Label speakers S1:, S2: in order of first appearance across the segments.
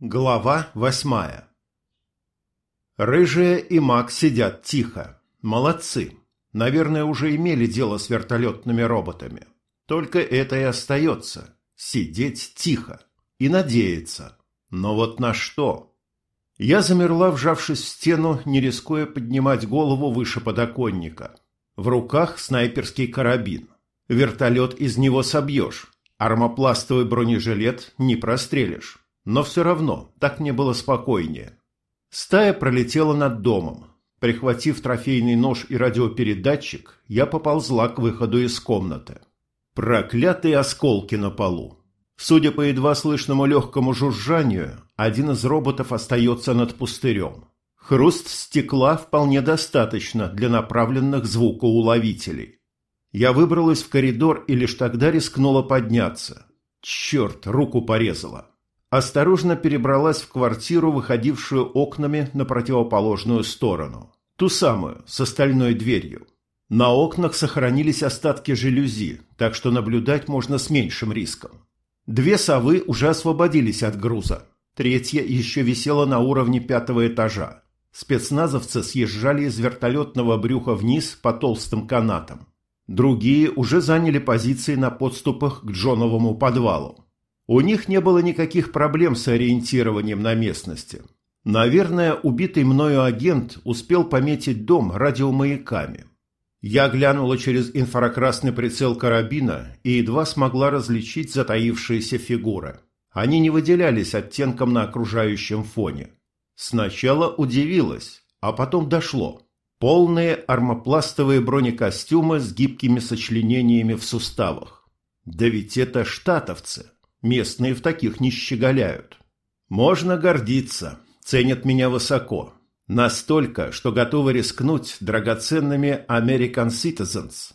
S1: Глава восьмая Рыжая и Мак сидят тихо. Молодцы. Наверное, уже имели дело с вертолетными роботами. Только это и остается. Сидеть тихо. И надеяться. Но вот на что? Я замерла, вжавшись в стену, не рискуя поднимать голову выше подоконника. В руках снайперский карабин. Вертолет из него собьешь. Армопластовый бронежилет не прострелишь. Но все равно так мне было спокойнее. Стая пролетела над домом. Прихватив трофейный нож и радиопередатчик, я поползла к выходу из комнаты. Проклятые осколки на полу. Судя по едва слышному легкому жужжанию, один из роботов остается над пустырем. Хруст стекла вполне достаточно для направленных звукоуловителей. Я выбралась в коридор и лишь тогда рискнула подняться. Черт, руку порезала осторожно перебралась в квартиру, выходившую окнами на противоположную сторону. Ту самую, с остальной дверью. На окнах сохранились остатки жалюзи, так что наблюдать можно с меньшим риском. Две совы уже освободились от груза. Третья еще висела на уровне пятого этажа. Спецназовцы съезжали из вертолетного брюха вниз по толстым канатам. Другие уже заняли позиции на подступах к Джоновому подвалу. У них не было никаких проблем с ориентированием на местности. Наверное, убитый мною агент успел пометить дом радиомаяками. Я глянула через инфракрасный прицел карабина и едва смогла различить затаившиеся фигуры. Они не выделялись оттенком на окружающем фоне. Сначала удивилась, а потом дошло. Полные армопластовые бронекостюмы с гибкими сочленениями в суставах. Да ведь это штатовцы. Местные в таких не щеголяют. Можно гордиться, ценят меня высоко. Настолько, что готовы рискнуть драгоценными American Citizens.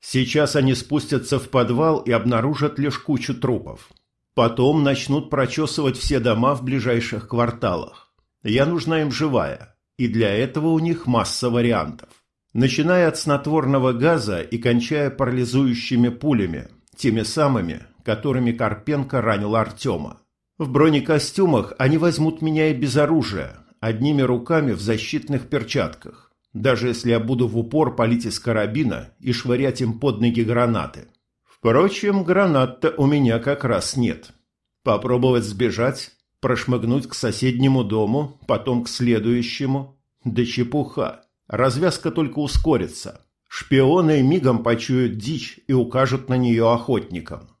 S1: Сейчас они спустятся в подвал и обнаружат лишь кучу трупов. Потом начнут прочесывать все дома в ближайших кварталах. Я нужна им живая, и для этого у них масса вариантов. Начиная от снотворного газа и кончая парализующими пулями, теми самыми, которыми Карпенко ранил Артема. В бронекостюмах они возьмут меня и без оружия, одними руками в защитных перчатках, даже если я буду в упор палить из карабина и швырять им под ноги гранаты. Впрочем, гранат-то у меня как раз нет. Попробовать сбежать, прошмыгнуть к соседнему дому, потом к следующему. Да чепуха. Развязка только ускорится. Шпионы мигом почуют дичь и укажут на нее охотникам.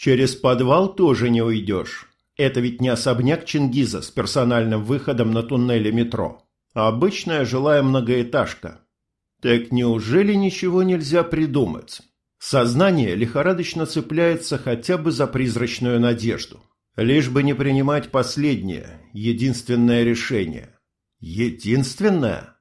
S1: Через подвал тоже не уйдешь. Это ведь не особняк Чингиза с персональным выходом на туннеле метро, а обычная жилая многоэтажка. Так неужели ничего нельзя придумать? Сознание лихорадочно цепляется хотя бы за призрачную надежду. Лишь бы не принимать последнее, единственное решение. Единственное?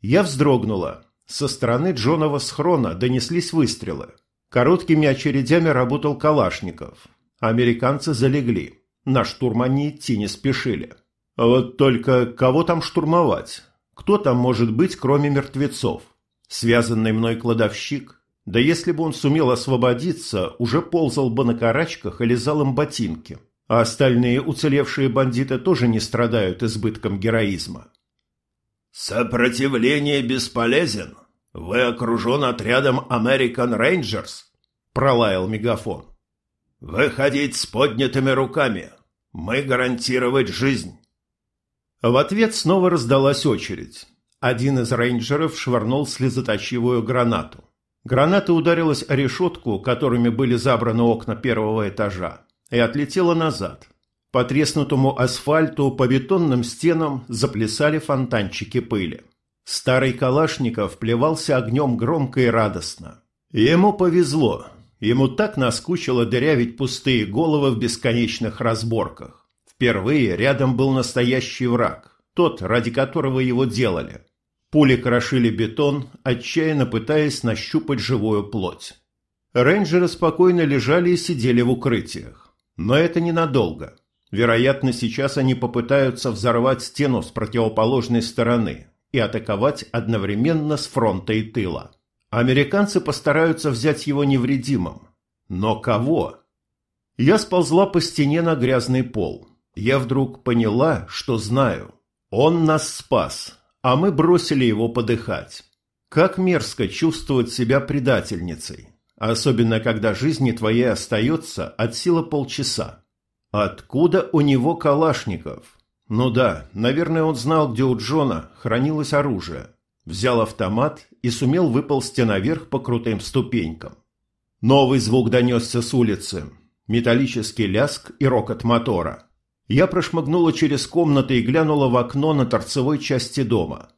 S1: Я вздрогнула. Со стороны Джонова схрона донеслись выстрелы. Короткими очередями работал Калашников. Американцы залегли. На штурм они идти не спешили. Вот только кого там штурмовать? Кто там может быть, кроме мертвецов? Связанный мной кладовщик? Да если бы он сумел освободиться, уже ползал бы на карачках и лизал им ботинки. А остальные уцелевшие бандиты тоже не страдают избытком героизма.
S2: «Сопротивление бесполезен», «Вы окружен отрядом American Rangers», — пролаял мегафон. «Выходить с поднятыми руками. Мы гарантировать жизнь».
S1: В ответ снова раздалась очередь. Один из рейнджеров швырнул слезоточивую гранату. Граната ударилась о решетку, которыми были забраны окна первого этажа, и отлетела назад. По треснутому асфальту, по бетонным стенам заплясали фонтанчики пыли. Старый Калашников плевался огнем громко и радостно. Ему повезло. Ему так наскучило дырявить пустые головы в бесконечных разборках. Впервые рядом был настоящий враг, тот, ради которого его делали. Пули крошили бетон, отчаянно пытаясь нащупать живую плоть. Рейнджеры спокойно лежали и сидели в укрытиях. Но это ненадолго. Вероятно, сейчас они попытаются взорвать стену с противоположной стороны, и атаковать одновременно с фронта и тыла. Американцы постараются взять его невредимым. Но кого? Я сползла по стене на грязный пол. Я вдруг поняла, что знаю. Он нас спас, а мы бросили его подыхать. Как мерзко чувствовать себя предательницей, особенно когда жизни твоей остается от силы полчаса. Откуда у него Калашников? Ну да, наверное, он знал, где у Джона хранилось оружие. Взял автомат и сумел выползти наверх по крутым ступенькам. Новый звук донесся с улицы. Металлический ляск и рокот мотора. Я прошмыгнула через комнаты и глянула в окно на торцевой части дома.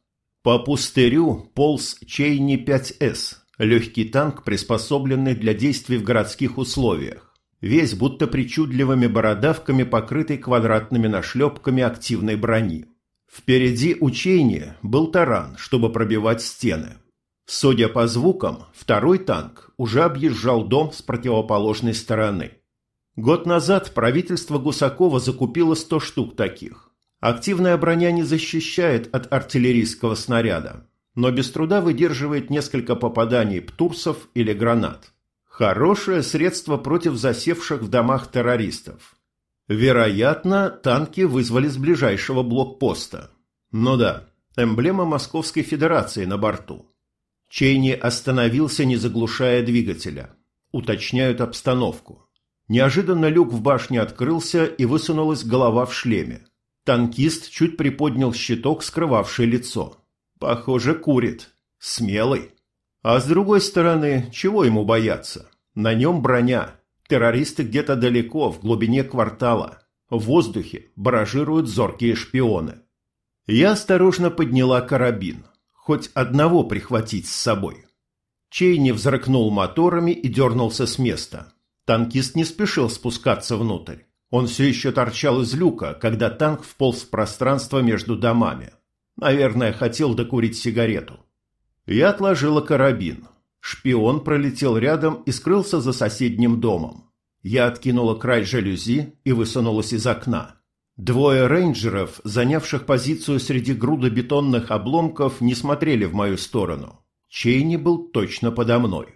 S1: По пустырю полз Чейни 5С, легкий танк, приспособленный для действий в городских условиях. Весь будто причудливыми бородавками, покрытый квадратными нашлепками активной брони. Впереди у Чейни был таран, чтобы пробивать стены. Судя по звукам, второй танк уже объезжал дом с противоположной стороны. Год назад правительство Гусакова закупило 100 штук таких. Активная броня не защищает от артиллерийского снаряда, но без труда выдерживает несколько попаданий птурсов или гранат. Хорошее средство против засевших в домах террористов. Вероятно, танки вызвали с ближайшего блокпоста. Ну да, эмблема Московской Федерации на борту. Чейни остановился, не заглушая двигателя. Уточняют обстановку. Неожиданно люк в башне открылся и высунулась голова в шлеме. Танкист чуть приподнял щиток, скрывавший лицо. Похоже, курит. Смелый. А с другой стороны, чего ему бояться? На нем броня. Террористы где-то далеко, в глубине квартала. В воздухе баражируют зоркие шпионы. Я осторожно подняла карабин. Хоть одного прихватить с собой. Чейни взрыкнул моторами и дернулся с места. Танкист не спешил спускаться внутрь. Он все еще торчал из люка, когда танк вполз в пространство между домами. Наверное, хотел докурить сигарету. Я отложила карабин. Шпион пролетел рядом и скрылся за соседним домом. Я откинула край жалюзи и высунулась из окна. Двое рейнджеров, занявших позицию среди груда бетонных обломков, не смотрели в мою сторону. Чейни был точно подо мной.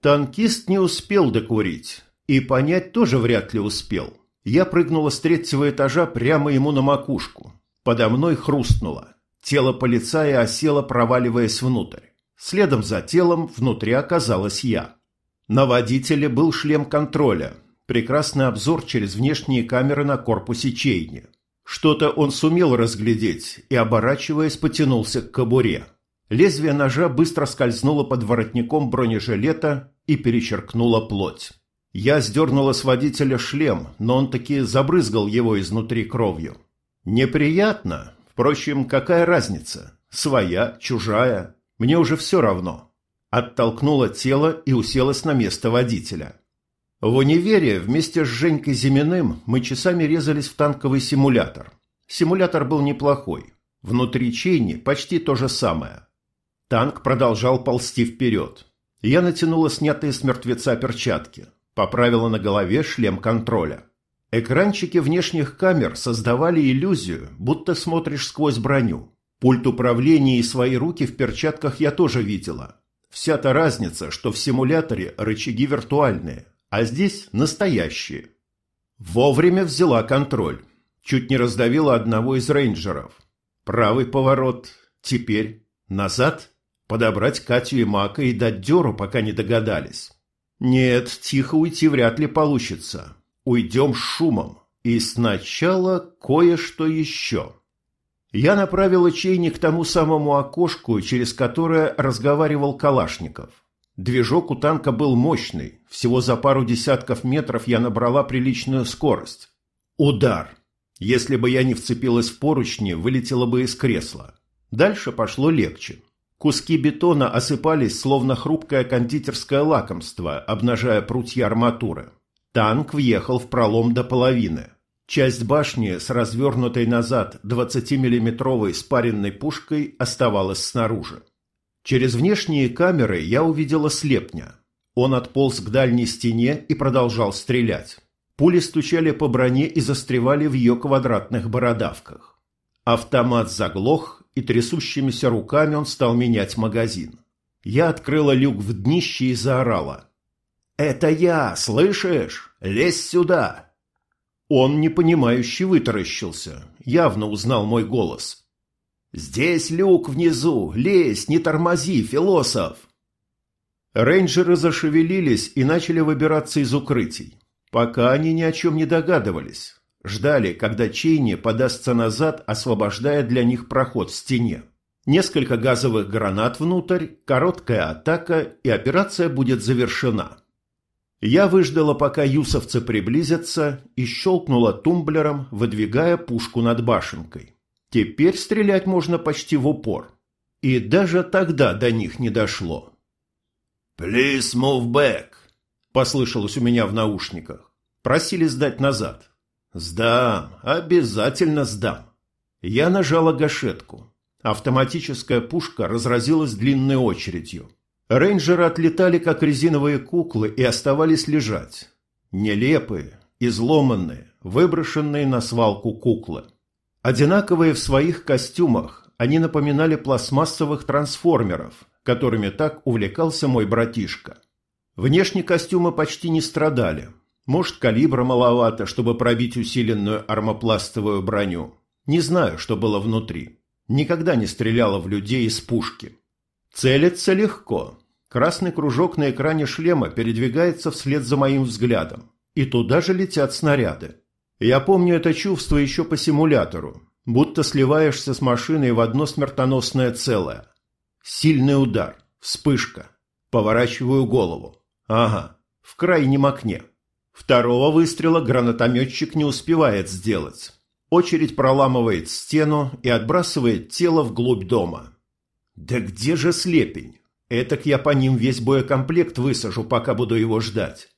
S1: Танкист не успел докурить, и понять тоже вряд ли успел. Я прыгнула с третьего этажа прямо ему на макушку. Подо мной хрустнуло. Тело полицая осело, проваливаясь внутрь. Следом за телом внутри оказалась я. На водителе был шлем контроля, прекрасный обзор через внешние камеры на корпусе Чейни. Что-то он сумел разглядеть и, оборачиваясь, потянулся к кобуре. Лезвие ножа быстро скользнуло под воротником бронежилета и перечеркнуло плоть. Я сдернула с водителя шлем, но он таки забрызгал его изнутри кровью. Неприятно. Впрочем, какая разница? Своя, чужая. Мне уже все равно. Оттолкнула тело и уселась на место водителя. В универе вместе с Женькой Зиминым мы часами резались в танковый симулятор. Симулятор был неплохой. Внутри Чейни почти то же самое. Танк продолжал ползти вперед. Я натянула снятые с мертвеца перчатки. Поправила на голове шлем контроля. Экранчики внешних камер создавали иллюзию, будто смотришь сквозь броню. Пульт управления и свои руки в перчатках я тоже видела. Вся та разница, что в симуляторе рычаги виртуальные, а здесь настоящие. Вовремя взяла контроль. Чуть не раздавила одного из рейнджеров. Правый поворот. Теперь назад. Подобрать Катю и Мака и дать дёру, пока не догадались. Нет, тихо уйти вряд ли получится. Уйдем шумом. И сначала кое-что еще. Я направила чейник к тому самому окошку, через которое разговаривал Калашников. Движок у танка был мощный. Всего за пару десятков метров я набрала приличную скорость. Удар. Если бы я не вцепилась в поручни, вылетела бы из кресла. Дальше пошло легче. Куски бетона осыпались, словно хрупкое кондитерское лакомство, обнажая прутья арматуры. Танк въехал в пролом до половины. Часть башни с развернутой назад 20-миллиметровой спаренной пушкой оставалась снаружи. Через внешние камеры я увидела слепня. Он отполз к дальней стене и продолжал стрелять. Пули стучали по броне и застревали в ее квадратных бородавках. Автомат заглох, и трясущимися руками он стал менять магазин. Я открыла люк в днище и заорала. «Это я, слышишь? Лезь сюда!» Он непонимающе вытаращился, явно узнал мой голос. «Здесь люк внизу! Лезь, не тормози, философ!» Рейнджеры зашевелились и начали выбираться из укрытий. Пока они ни о чем не догадывались. Ждали, когда Чейни подастся назад, освобождая для них проход в стене. Несколько газовых гранат внутрь, короткая атака, и операция будет завершена. Я выждала, пока юсовцы приблизятся, и щелкнула тумблером, выдвигая пушку над башенкой. Теперь стрелять можно почти в упор. И даже тогда до них не дошло.
S2: «Please move back», — послышалось у меня в наушниках.
S1: Просили сдать назад. «Сдам, обязательно сдам». Я нажала гашетку. Автоматическая пушка разразилась длинной очередью. Рейнджеры отлетали, как резиновые куклы, и оставались лежать. Нелепые, изломанные, выброшенные на свалку куклы. Одинаковые в своих костюмах, они напоминали пластмассовых трансформеров, которыми так увлекался мой братишка. Внешне костюмы почти не страдали. Может, калибра маловато, чтобы пробить усиленную армопластовую броню. Не знаю, что было внутри. Никогда не стреляла в людей из пушки. Целиться легко. Красный кружок на экране шлема передвигается вслед за моим взглядом. И туда же летят снаряды. Я помню это чувство еще по симулятору, будто сливаешься с машиной в одно смертоносное целое. Сильный удар, вспышка. Поворачиваю голову. Ага, в крайнем окне. Второго выстрела гранатометчик не успевает сделать. Очередь проламывает стену и отбрасывает тело вглубь дома. Да где же слепень? Этак я по ним весь боекомплект высажу, пока буду его ждать.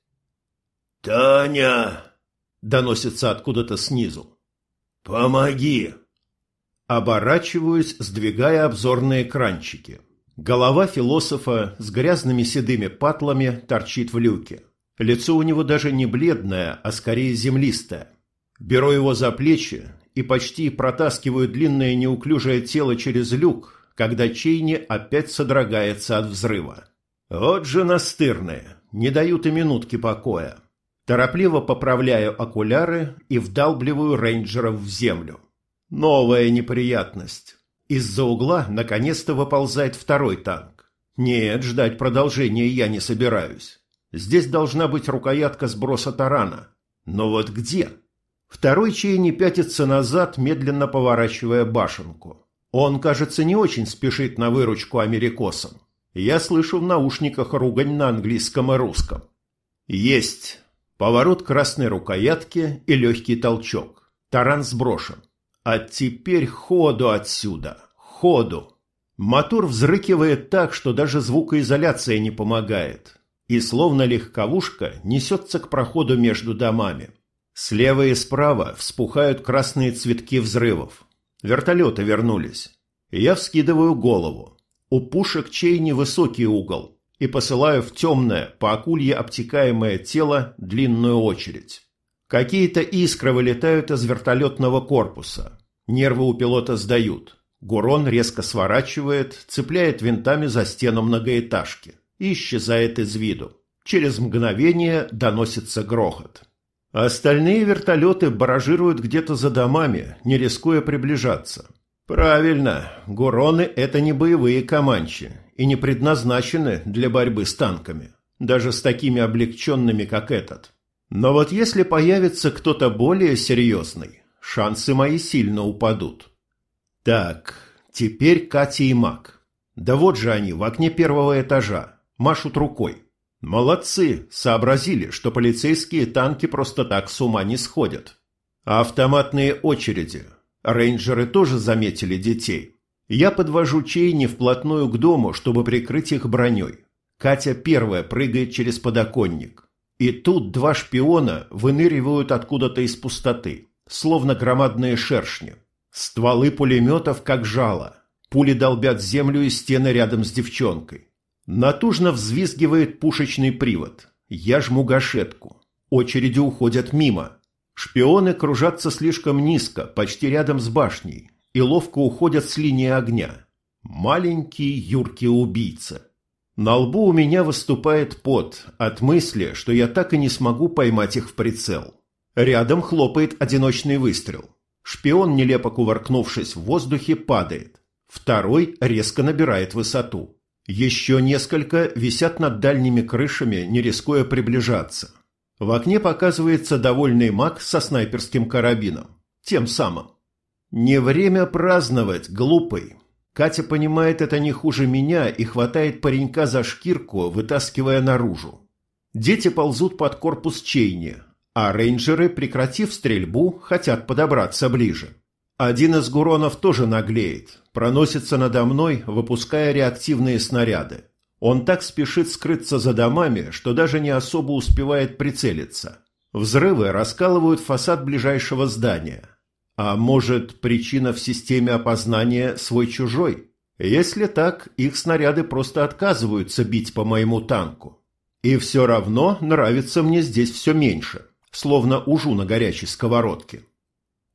S2: «Таня!»
S1: — доносится откуда-то снизу.
S2: «Помоги!»
S1: Оборачиваюсь, сдвигая обзорные экранчики. Голова философа с грязными седыми патлами торчит в люке. Лицо у него даже не бледное, а скорее землистое. Беру его за плечи и почти протаскиваю длинное неуклюжее тело через люк, когда Чейни опять содрогается от взрыва. Вот же настырные, не дают и минутки покоя. Торопливо поправляю окуляры и вдалбливаю рейнджеров в землю. Новая неприятность. Из-за угла наконец-то выползает второй танк. Нет, ждать продолжения я не собираюсь. Здесь должна быть рукоятка сброса тарана. Но вот где? Второй Чейни пятится назад, медленно поворачивая башенку. Он, кажется, не очень спешит на выручку америкосам. Я слышу в наушниках ругань на английском и русском. Есть. Поворот красной рукоятки и легкий толчок. Таран сброшен. А теперь ходу отсюда. Ходу. Мотор взрыкивает так, что даже звукоизоляция не помогает. И словно легковушка несется к проходу между домами. Слева и справа вспухают красные цветки взрывов. Вертолеты вернулись. Я вскидываю голову. У пушек чей невысокий угол и посылаю в темное, по акулье обтекаемое тело длинную очередь. Какие-то искры вылетают из вертолетного корпуса. Нервы у пилота сдают. Гурон резко сворачивает, цепляет винтами за стену многоэтажки и исчезает из виду. Через мгновение доносится грохот. Остальные вертолеты баражируют где-то за домами, не рискуя приближаться. Правильно, гуроны – это не боевые команчи и не предназначены для борьбы с танками, даже с такими облегченными, как этот. Но вот если появится кто-то более серьезный, шансы мои сильно упадут. Так, теперь Катя и Мак. Да вот же они, в окне первого этажа, машут рукой. Молодцы, сообразили, что полицейские танки просто так с ума не сходят. А автоматные очереди. Рейнджеры тоже заметили детей. Я подвожу Чейни вплотную к дому, чтобы прикрыть их броней. Катя первая прыгает через подоконник. И тут два шпиона выныривают откуда-то из пустоты, словно громадные шершни. Стволы пулеметов как жало. Пули долбят землю и стены рядом с девчонкой. Натужно взвизгивает пушечный привод. Я жму гашетку. Очереди уходят мимо. Шпионы кружатся слишком низко, почти рядом с башней, и ловко уходят с линии огня. Маленький юркий убийца. На лбу у меня выступает пот от мысли, что я так и не смогу поймать их в прицел. Рядом хлопает одиночный выстрел. Шпион, нелепо кувыркнувшись в воздухе, падает. Второй резко набирает высоту. Еще несколько висят над дальними крышами, не рискуя приближаться. В окне показывается довольный маг со снайперским карабином. Тем самым. Не время праздновать, глупый. Катя понимает это не хуже меня и хватает паренька за шкирку, вытаскивая наружу. Дети ползут под корпус Чейни, а рейнджеры, прекратив стрельбу, хотят подобраться ближе. Один из гуронов тоже наглеет, проносится надо мной, выпуская реактивные снаряды. Он так спешит скрыться за домами, что даже не особо успевает прицелиться. Взрывы раскалывают фасад ближайшего здания. А может, причина в системе опознания свой-чужой? Если так, их снаряды просто отказываются бить по моему танку. И все равно нравится мне здесь все меньше, словно ужу на горячей сковородке.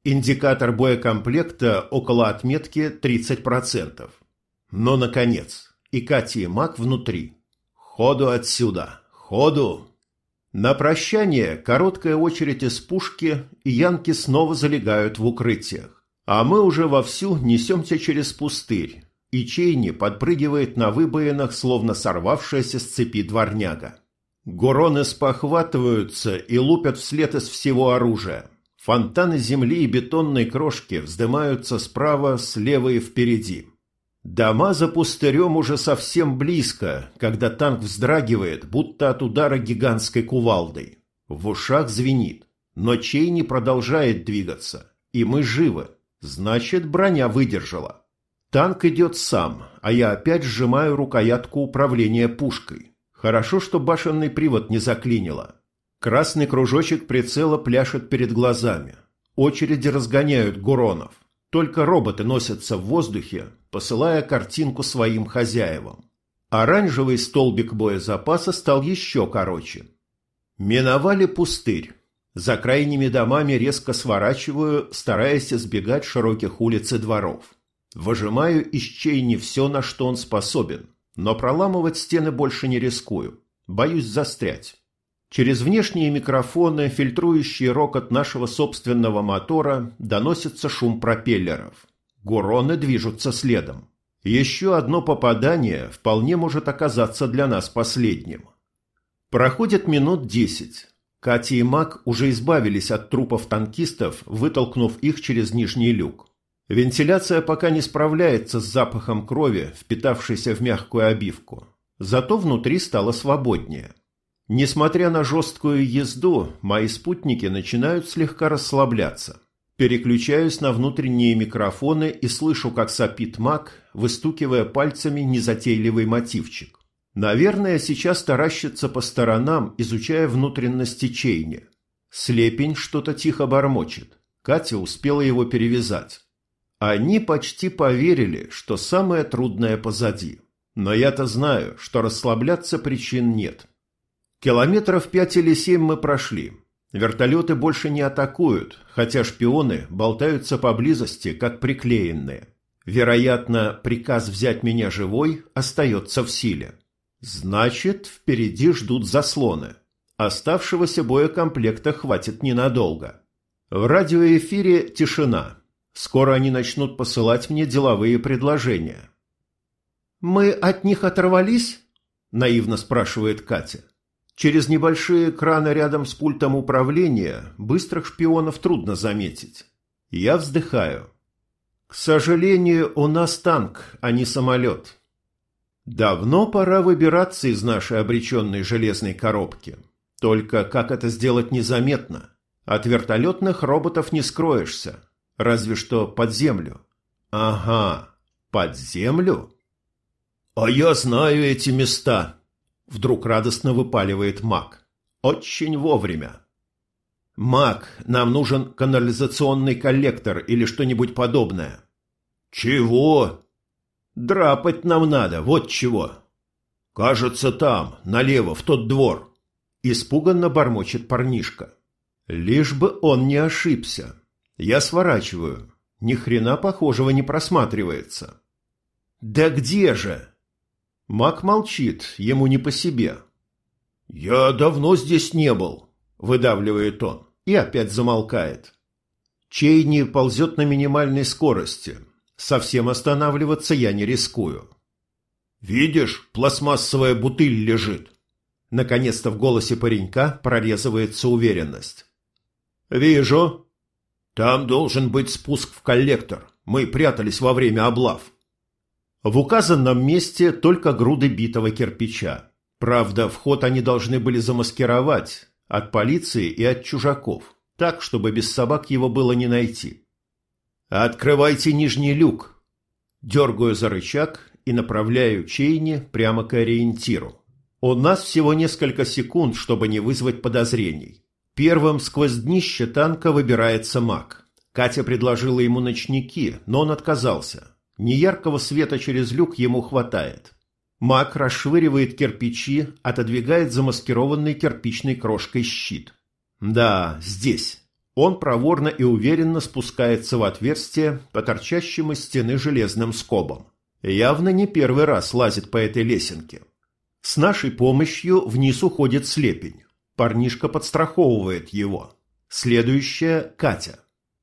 S1: Индикатор боекомплекта около отметки 30%. Но, наконец, и Катя и Мак внутри. Ходу отсюда! Ходу! На прощание короткая очередь из пушки, и янки снова залегают в укрытиях. А мы уже вовсю несемся через пустырь, и Чейни подпрыгивает на выбоинах, словно сорвавшаяся с цепи дворняга. Гуроны спохватываются и лупят вслед из всего оружия. Фонтаны земли и бетонной крошки вздымаются справа, слева и впереди. Дома за пустырем уже совсем близко, когда танк вздрагивает, будто от удара гигантской кувалдой. В ушах звенит, но Чейни продолжает двигаться, и мы живы. Значит, броня выдержала. Танк идет сам, а я опять сжимаю рукоятку управления пушкой. Хорошо, что башенный привод не заклинило. Красный кружочек прицела пляшет перед глазами. Очереди разгоняют гуронов. Только роботы носятся в воздухе, посылая картинку своим хозяевам. Оранжевый столбик боезапаса стал еще короче. Миновали пустырь. За крайними домами резко сворачиваю, стараясь избегать широких улиц и дворов. Выжимаю из чейни все, на что он способен, но проламывать стены больше не рискую. Боюсь застрять. Через внешние микрофоны, фильтрующие рокот нашего собственного мотора, доносится шум пропеллеров. Гуроны движутся следом. Еще одно попадание вполне может оказаться для нас последним. Проходит минут десять. Катя и Мак уже избавились от трупов танкистов, вытолкнув их через нижний люк. Вентиляция пока не справляется с запахом крови, впитавшейся в мягкую обивку. Зато внутри стало свободнее. Несмотря на жесткую езду, мои спутники начинают слегка расслабляться. Переключаюсь на внутренние микрофоны и слышу, как сопит маг, выстукивая пальцами незатейливый мотивчик. Наверное, сейчас таращится по сторонам, изучая внутренности чейни. Слепень что-то тихо бормочет. Катя успела его перевязать. Они почти поверили, что самое трудное позади. Но я-то знаю, что расслабляться причин нет. Километров пять или семь мы прошли. Вертолеты больше не атакуют, хотя шпионы болтаются поблизости, как приклеенные. Вероятно, приказ взять меня живой остается в силе. Значит, впереди ждут заслоны. Оставшегося боекомплекта хватит ненадолго. В радиоэфире тишина. Скоро они начнут посылать мне деловые предложения. «Мы от них оторвались?» – наивно спрашивает Катя. Через небольшие экраны рядом с пультом управления быстрых шпионов трудно заметить. Я вздыхаю. К сожалению, у нас танк, а не самолет. Давно пора выбираться из нашей обреченной железной коробки. Только как это сделать незаметно? От вертолетных роботов не скроешься. Разве что под землю. Ага, под землю? А я знаю эти места, Вдруг радостно выпаливает маг. Очень вовремя. «Маг, нам нужен канализационный коллектор или что-нибудь подобное». «Чего?» «Драпать нам надо, вот чего». «Кажется, там, налево, в тот двор». Испуганно бормочет парнишка. Лишь бы он не ошибся. Я сворачиваю. Ни хрена похожего не просматривается. «Да где же?» Мак молчит, ему не по себе. «Я давно здесь не был», — выдавливает он. и опять замолкает. Чейни ползет на минимальной скорости. Совсем останавливаться я не рискую. «Видишь, пластмассовая бутыль лежит!» Наконец-то в голосе паренька прорезывается уверенность. «Вижу. Там должен быть спуск в коллектор. Мы прятались во время облав». В указанном месте только груды битого кирпича. Правда, вход они должны были замаскировать от полиции и от чужаков, так, чтобы без собак его было не найти. «Открывайте нижний люк!» Дергаю за рычаг и направляю Чейни прямо к ориентиру. У нас всего несколько секунд, чтобы не вызвать подозрений. Первым сквозь днище танка выбирается маг. Катя предложила ему ночники, но он отказался. Неяркого света через люк ему хватает. Маг расшвыривает кирпичи, отодвигает замаскированный кирпичной крошкой щит. Да, здесь. Он проворно и уверенно спускается в отверстие по торчащему из стены железным скобом. Явно не первый раз лазит по этой лесенке. С нашей помощью вниз уходит слепень. Парнишка подстраховывает его. Следующая – Катя.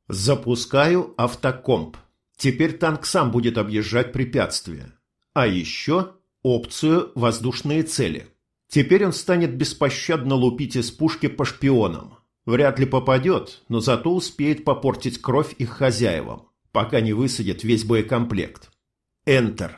S1: Запускаю автокомп. Теперь танк сам будет объезжать препятствия. А еще опцию «Воздушные цели». Теперь он станет беспощадно лупить из пушки по шпионам. Вряд ли попадет, но зато успеет попортить кровь их хозяевам, пока не высадит весь боекомплект. Enter.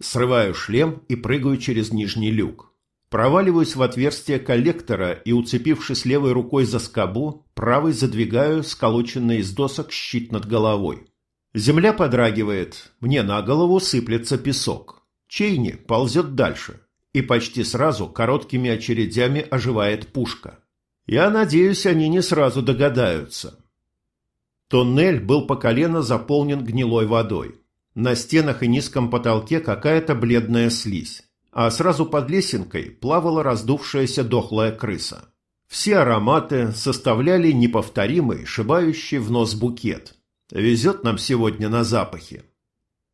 S1: Срываю шлем и прыгаю через нижний люк. Проваливаюсь в отверстие коллектора и, уцепившись левой рукой за скобу, правой задвигаю сколоченный из досок щит над головой. Земля подрагивает, мне на голову сыплется песок. Чейни ползет дальше, и почти сразу короткими очередями оживает пушка. Я надеюсь, они не сразу догадаются. Тоннель был по колено заполнен гнилой водой. На стенах и низком потолке какая-то бледная слизь, а сразу под лесенкой плавала раздувшаяся дохлая крыса. Все ароматы составляли неповторимый, шибающий в нос букет. Везет нам сегодня на запахи.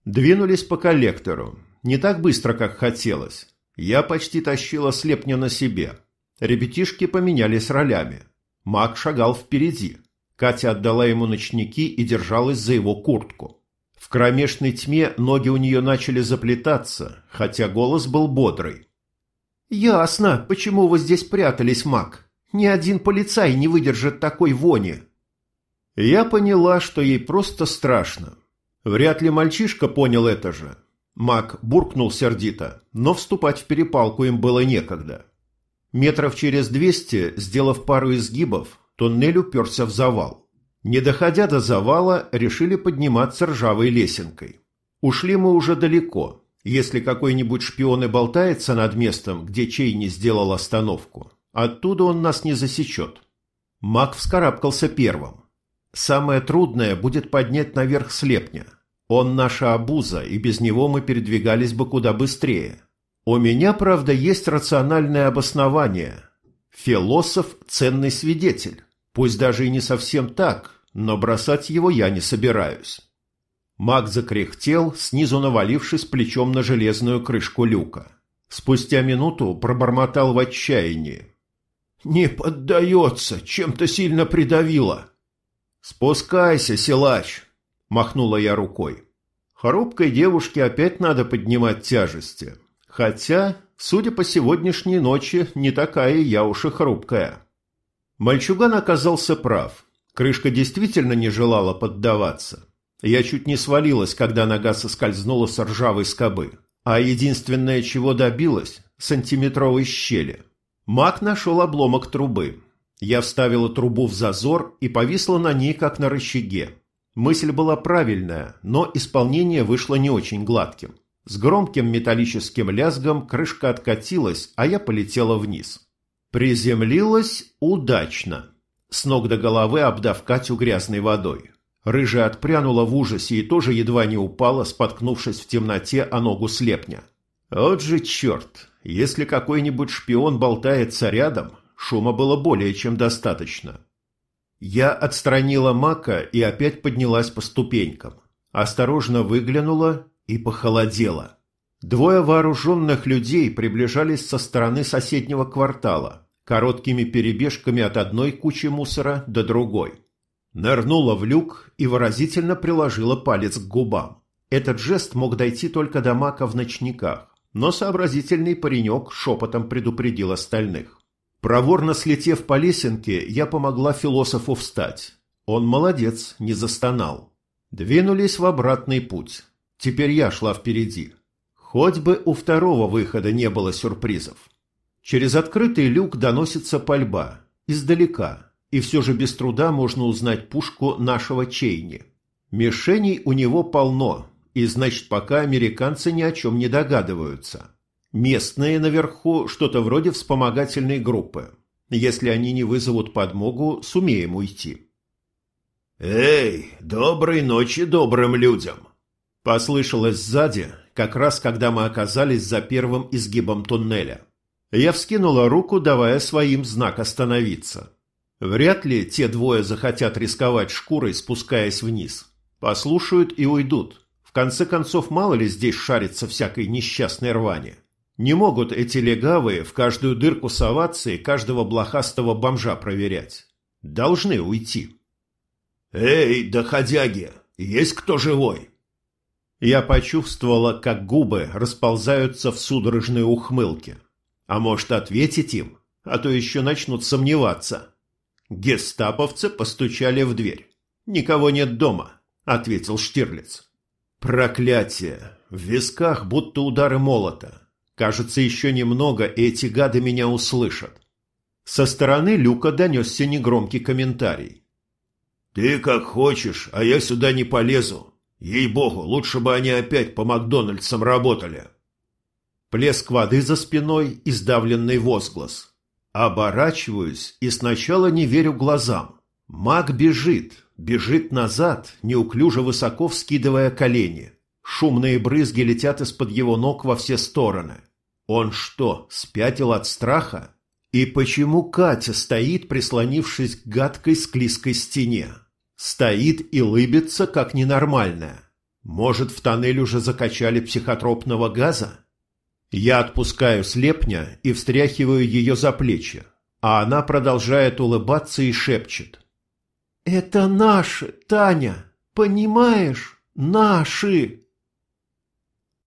S1: Двинулись по коллектору. Не так быстро, как хотелось. Я почти тащила слепня на себе. Ребятишки поменялись ролями. Маг шагал впереди. Катя отдала ему ночники и держалась за его куртку. В кромешной тьме ноги у нее начали заплетаться, хотя голос был бодрый. «Ясно, почему вы здесь прятались, маг. Ни один полицай не выдержит такой вони». Я поняла, что ей просто страшно. Вряд ли мальчишка понял это же. Маг буркнул сердито, но вступать в перепалку им было некогда. Метров через двести, сделав пару изгибов, туннель уперся в завал. Не доходя до завала, решили подниматься ржавой лесенкой. Ушли мы уже далеко. Если какой-нибудь шпион и болтается над местом, где Чей не сделал остановку, оттуда он нас не засечет. Маг вскарабкался первым. Самое трудное будет поднять наверх слепня. Он наша обуза, и без него мы передвигались бы куда быстрее. У меня, правда, есть рациональное обоснование. Философ – ценный свидетель. Пусть даже и не совсем так, но бросать его я не собираюсь. Маг закряхтел, снизу навалившись плечом на железную крышку люка. Спустя минуту пробормотал в отчаянии. «Не поддается, чем-то сильно придавило». «Спускайся, силач!» – махнула я рукой. Хрупкой девушке опять надо поднимать тяжести. Хотя, судя по сегодняшней ночи, не такая я уж и хрупкая. Мальчуган оказался прав. Крышка действительно не желала поддаваться. Я чуть не свалилась, когда нога соскользнула с ржавой скобы. А единственное, чего добилась – сантиметровой щели. Маг нашел обломок трубы. Я вставила трубу в зазор и повисла на ней, как на рычаге. Мысль была правильная, но исполнение вышло не очень гладким. С громким металлическим лязгом крышка откатилась, а я полетела вниз. Приземлилась удачно, с ног до головы обдав Катю грязной водой. Рыжая отпрянула в ужасе и тоже едва не упала, споткнувшись в темноте о ногу слепня. Вот же черт! Если какой-нибудь шпион болтается рядом, шума было более чем достаточно. Я отстранила Мака и опять поднялась по ступенькам. Осторожно выглянула и похолодела. Двое вооруженных людей приближались со стороны соседнего квартала. короткими перебежками от одной кучи мусора до другой. Нырнула в люк и выразительно приложила палец к губам. Этот жест мог дойти только до мака в ночниках, но сообразительный паренек шепотом предупредил остальных. Проворно слетев по лесенке, я помогла философу встать. Он молодец, не застонал. Двинулись в обратный путь. Теперь я шла впереди. Хоть бы у второго выхода не было сюрпризов. Через открытый люк доносится пальба. Издалека. И все же без труда можно узнать пушку нашего Чейни. Мишеней у него полно, и значит пока американцы ни о чем не догадываются. Местные наверху что-то вроде вспомогательной группы. Если они не вызовут подмогу, сумеем уйти.
S2: «Эй, доброй ночи добрым людям!»
S1: Послышалось сзади, как раз когда мы оказались за первым изгибом туннеля. Я вскинула руку, давая своим знак остановиться. Вряд ли те двое захотят рисковать шкурой, спускаясь вниз. Послушают и уйдут. В конце концов, мало ли здесь шарится всякой несчастной рвани. Не могут эти легавые в каждую дырку соваться и каждого блохастого бомжа проверять. Должны уйти.
S2: «Эй, доходяги, есть кто живой?»
S1: Я почувствовала, как губы расползаются в судорожной ухмылке. А может, ответить им, а то еще начнут сомневаться. Гестаповцы постучали в дверь. «Никого нет дома», — ответил Штирлиц. «Проклятие! В висках будто удары молота. Кажется, еще немного, и эти гады меня услышат». Со стороны люка донесся негромкий комментарий.
S2: «Ты как хочешь, а я сюда не полезу. Ей-богу, лучше бы они опять по Макдональдсам работали.
S1: Плеск воды за спиной и сдавленный возглас. Оборачиваюсь и сначала не верю глазам. Маг бежит, бежит назад, неуклюже высоко вскидывая колени. Шумные брызги летят из-под его ног во все стороны. Он что, спятил от страха? И почему Катя стоит, прислонившись к гадкой склизкой стене? Стоит и лыбится, как ненормальная. Может, в тоннель уже закачали психотропного газа? Я отпускаю слепня и встряхиваю ее за плечи, а она продолжает улыбаться и шепчет. «Это наши, Таня, понимаешь? Наши!»